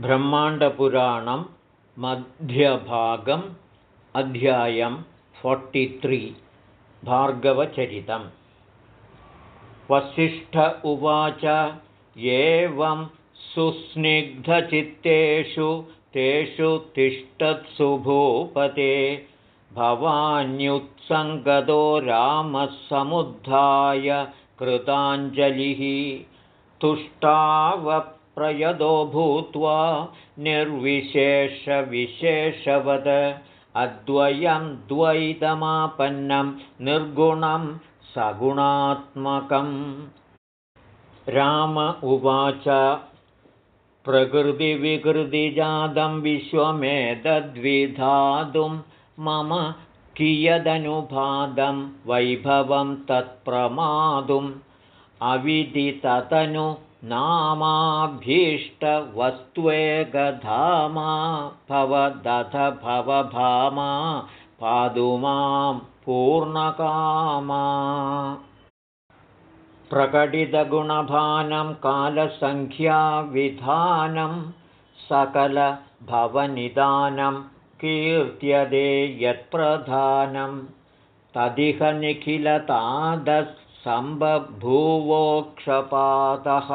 ब्रह्माण्डपुराणं मध्यभागम् अध्यायं फोर्टित्रि भार्गवचरितम्। वसिष्ठ उवाच एवं सुस्निग्धचित्तेषु तेषु तिष्ठत्सुभूपते। भवान्युत्सङ्गतो रामः समुद्धाय कृताञ्जलिः तुष्टाव प्रयदो भूत्वा निर्विशेषविशेषवद। अद्वयं द्वैतमापन्नं निर्गुणं सगुणात्मकम्। राम उवाच प्रकृतिविकृतिजातं विश्वमेतद्विधातुं मम कियदनुभादं वैभवं तत्प्रमादुम्। अविदिततनु नामाभीष्टवस्त्वेकधामा भवदथ भवभामा पादु मां पूर्णकामा। प्रकटितगुणभानं कालसङ्ख्याविधानं सकलभवनिदानं कीर्त्यदे यत्प्रधानं। तदिह निखिलतादस् सम्बभूवोक्षपातः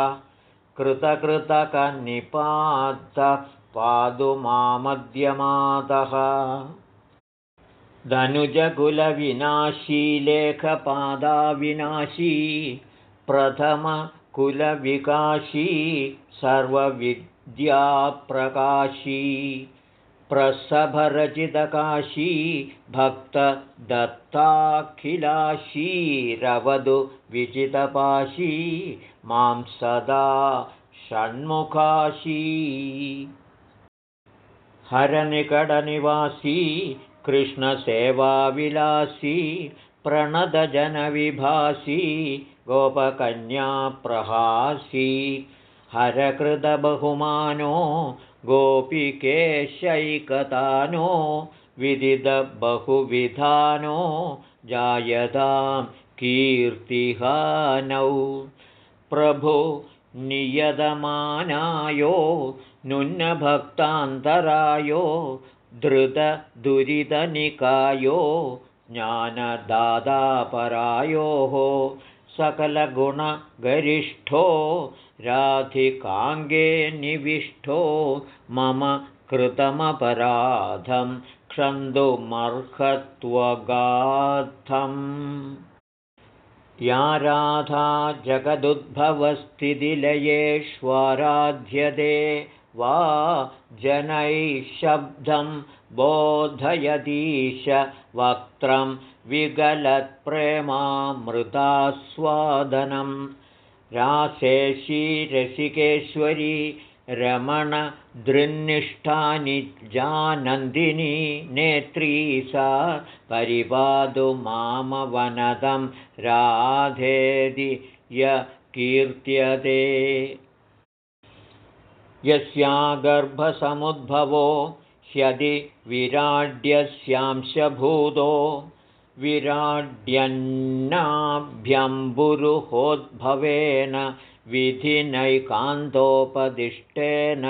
कृतकृतकनिपातः पादु मामद्यमातः धनुजकुलविनाशी लेखपादाविनाशी प्रथमकुलविकाशी सर्वविद्याप्रकाशी प्रसभरचितकाशी भक्तदत्ताखिलाशीरवधु विचितपाशी मां सदा षण्मुखाशी। हरनिकडनिवासी कृष्णसेवाविलासी प्रणदजनविभासी गोपकन्याप्रहासी हरकृतबहुमानो गोपिकेशैकतानो विदितबहुविधानो जायतां कीर्तिहानौ। प्रभो नियतमानायो नुन्नभक्तान्तरायो धृतदुरितनिकायो ज्ञानदादापरायोः सकलगुणगरिष्ठो राधिकाङ्गे निविष्टो मम कृतमपराधं क्षन्तुमर्हत्वगाधम् या राधा जगदुद्भवस्थितिलयेष्वाराध्यते वा जनैः शब्दं बोधयतीश वक्त्रं राशेषी रसिकेश्वरी रमणदृन्निष्ठानि जानन्दिनी नेत्री सा परिपादु मामवनदं राधेदि य कीर्त्यते यस्या गर्भसमुद्भवो ह्यदि विराड्यस्यांशभूतो विराड्यन्नाभ्यम्बुरुहोद्भवेन विधिनैकान्तोपदिष्टेन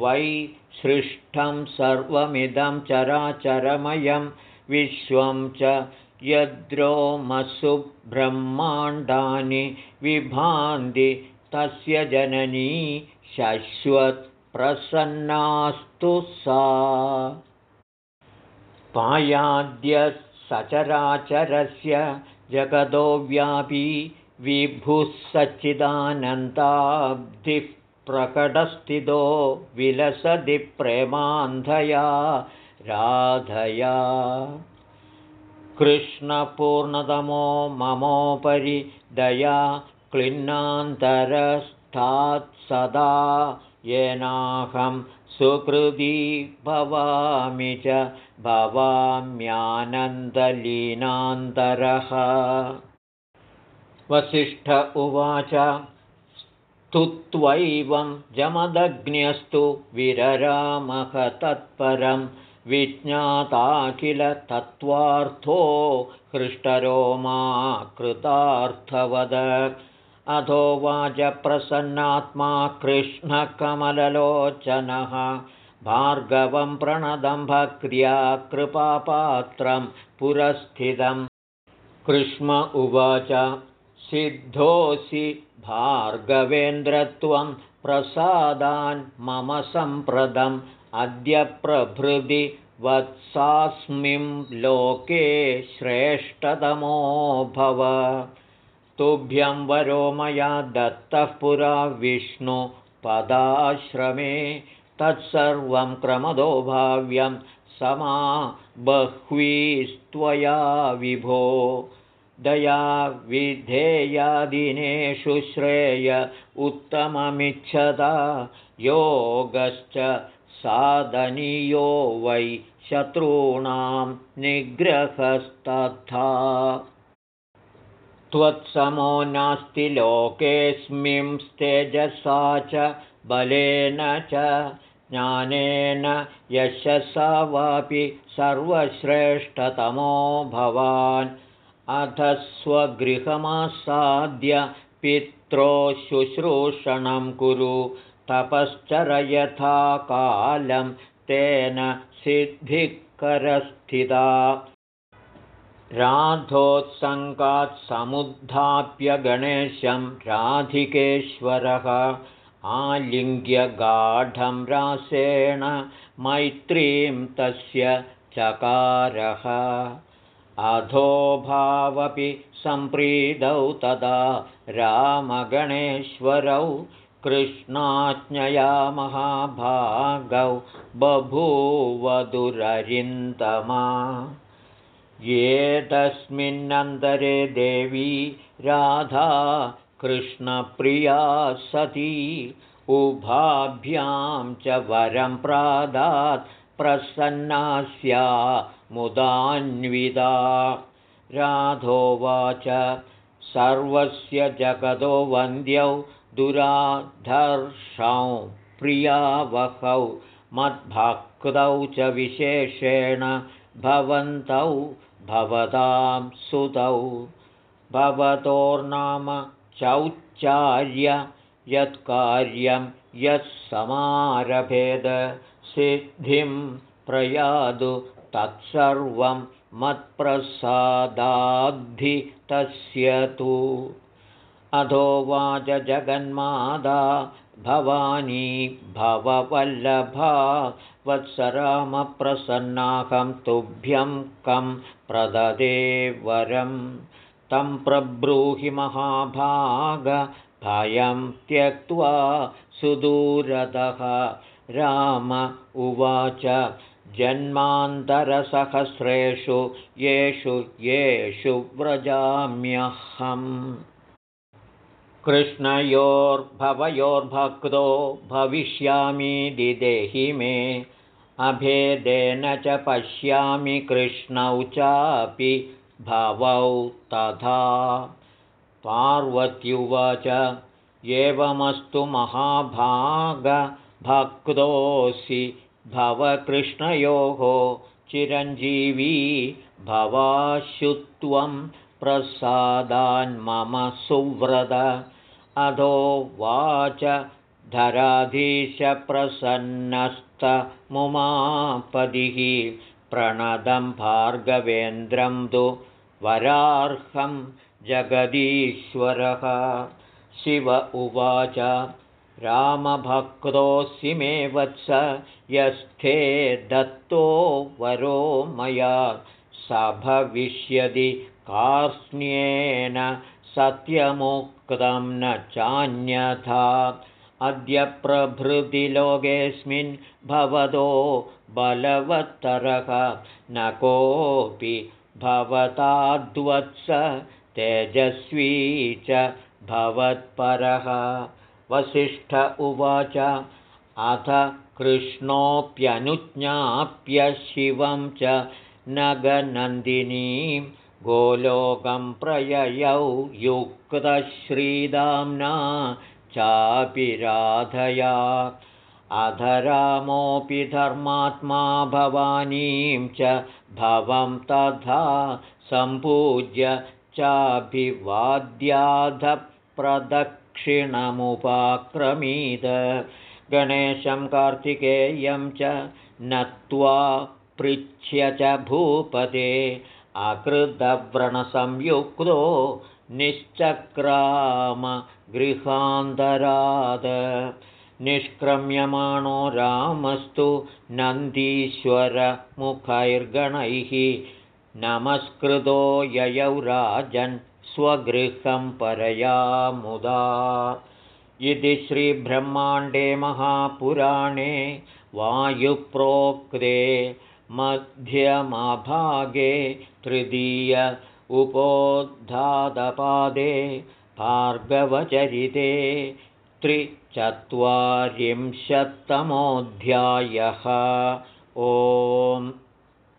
वै सृष्टं सर्वमिदं चराचरमयं विश्वं च यद्रोमसु ब्रह्माण्डानि विभान्ति तस्य जननी शश्वत्प्रसन्नास्तु सा। पायाद्य सचराचरस्य जगदो व्यापी विभुः सच्चिदानन्दाब्धिः प्रकटस्थितो विलसति प्रेमान्धया राधया। कृष्णपूर्णतमो ममोपरि दया क्लिन्नान्तरस्थात् सदा येनाहं सुकृती भवामि च भवाम्यानन्दलीनान्तरः। वसिष्ठ उवाच स्तुत्वैवं जमदग्न्यस्तु विररामः तत्परं विज्ञाताखिलतत्त्वार्थो हृष्टरोमा कृतार्थवद अधोवाच प्रसन्नात्मा कृष्णकमललोचनः। भार्गवं प्रणदं भक्र्या कृपापात्रं पुरस्थितं कृष्ण उवाच सिद्धोऽसि भार्गवेन्द्रत्वं प्रसादान् मम सम्प्रदम्। अद्य प्रभृति वत्सास्मिं लोके श्रेष्ठतमो भव तुभ्यं वरो मया दत्तः पुरा विष्णुपदाश्रमे तत्सर्वं क्रमदो भाव्यं समा बह्वीस्त्वया विभो दया विधेयादिनेषु श्रेय उत्तममिच्छता योगश्च साधनीयो वै शत्रूणां निग्रहस्तथा त्वत्समो नास्ति लोकेऽस्मिंस्तेजसा च बलेन च ज्ञानेन यशसा वापि सर्वश्रेष्ठतमो भवान्। अथ स्वगृहमासाद्य पित्रो शुश्रूषणं कुरु तपश्चर यथा कालं तेन सिद्धिकरस्थिता राधोत्सङ्गात् समुद्धाप्य गणेशं राधिकेश्वरः आलिङ्ग्यगाढं रासेण मैत्रीं तस्य चकारः। अधोभावपि सम्प्रीतौ तदा रामगणेश्वरौ कृष्णाज्ञया महाभागौ बभूवधुररिन्दमा एतस्मिन्नन्तरे देवी राधा कृष्णप्रिया सती उभाभ्यां च वरं प्रादात् प्रसन्नास्या मुदान्विदा राधोवाच सर्वस्य जगदो वन्द्यौ दुराधर्षौ प्रियावहौ मद्भक्तौ च विशेषेण भवन्तौ भवतां सुतौ भवतोर्नाम चौच्चार्य यत्कार्यं यः समारभेद सिद्धिं प्रयादु तत्सर्वं मत्प्रसादाद्धि तस्य तु अधोवाच जगन्मादा भवानी भववल्लभा वत्सरामप्रसन्नाहं तुभ्यं कं प्रददे वरं। तं प्रब्रूहि महाभागभयं त्यक्त्वा सुदूरतः राम उवाच जन्मान्तरसहस्रेषु येषु येषु व्रजाम्यहम् कृष्णयोर्भवयोर्भक्तो भविष्यामि दिदेहि मे। अभेदेन च पश्यामि कृष्णौ चापि भवौ तथा। पार्वत्युवाच एवमस्तु महाभागभक्तोऽसि भवकृष्णयोः चिरञ्जीवी भवाशुत्वं प्रसादान्मम सुव्रत अधो वाच धराधीशप्रसन्नस्तमुमापदिः प्रणदं भार्गवेन्द्रं तु वरार्हं जगदीश्वरः। शिव उवाच रामभक्तोऽसि मे वत्स यस्थे दत्तो वरो मया। स भविष्यति कार्ष्ण्येन सत्यमुक्तं न चान्यथा। अद्य प्रभृति लोकेऽस्मिन् भवतो बलवत्तरः। न कोऽपि भवताद्वत्स तेजस्वी च भवत्परः। वसिष्ठ उवाच अथ कृष्णोऽप्यनुज्ञाप्य शिवं च नगनन्दिनीं गोलोकं प्रययौ युक्तश्रीदाम्ना चापि राधया। अधरामोऽपि धर्मात्मा भवानीं च भवं तथा सम्पूज्य चाभिवाद्याध प्रदक्षिणमुपाक्रमीद गणेशं कार्तिकेयं च नत्वा पृच्छ्य च भूपते अकृतव्रणसंयुक्तो निश्चक्रामगृहान्तराद निष्क्रम्यमाणो रामस्तु नन्दीश्वरमुखैर्गणैः। नमस्कृतो ययौ राजन् स्वगृहं परया मुदा इति श्रीब्रह्माण्डे महापुराणे वायुप्रोक्ते मध्यमभागे तृतीय उपोद्धातपादे भार्गवचरिते त्रिचत्वारिंशत्तमोऽध्यायः। ओम्